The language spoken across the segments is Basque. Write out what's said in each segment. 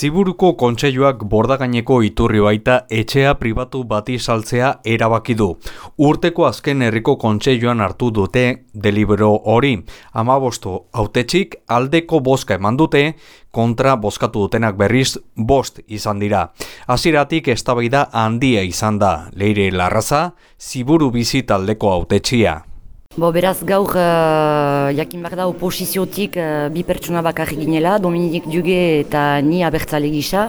Ziburuko kontseiluak bordagaineko iturri baita etxea pribatu bati saltzea erabaki du. Urteko azken herriko kontseiluan hartu dute delibero hori. Amabostu autetxik aldeko boska eman dute, kontra boskatu dutenak berriz bost izan dira. Hasiratik eztabaida handia izan da. Leire Larraza, Ziburu bizi taldeko autetxia. Bo, beraz gaur uh, jakin behar da oposiziotik uh, bi pertsona bakarri ginela, Dominik Duge eta ni abertzale gisa.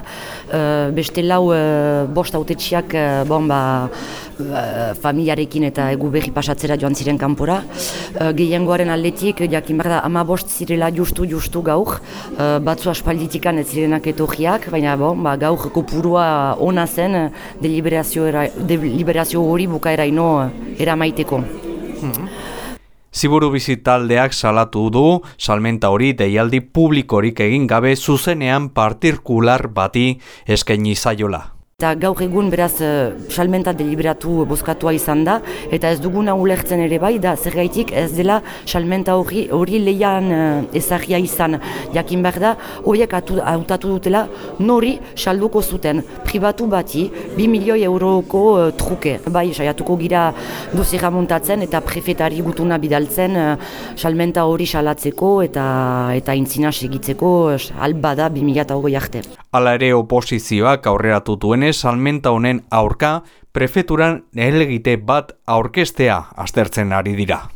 Uh, beste lau uh, bost autetxiak uh, bon, ba, uh, familiarekin eta egu berri pasatzera joan ziren kanpora. Uh, Gehiengoaren aldetik jakin behar da ama bost zirela justu justu gaur. Uh, batzu aspalditikan ez zirenak etorriak, baina bon, ba, gaur kopurua ona zen deliberazio, deliberazio hori bukaera ino eramaiteko. Hmm. Ziburu bizi taldeak salatu du salmenta hori deialdi publikorik egin gabe zuzenean partikular bati eskaini zaiola. Eta gaur egun beraz uh, salmenta deliberatu bozkatua izan da, eta ez duguna ulertzen ere bai, da zer gaitik ez dela salmenta hori hori lehian uh, ezagia izan. Jakin behar da, horiek hautatu dutela nori salduko zuten, pribatu bati, bi milioi euroko uh, truke. Bai, saiatuko gira dozera montatzen eta prefetari gutuna bidaltzen uh, salmenta hori salatzeko eta eta intzina segitzeko alba da bi mila arte. Hala ere oposizioak aurreratu duenez, salmenta honen aurka prefeturan elegite bat aurkestea aztertzen ari dira.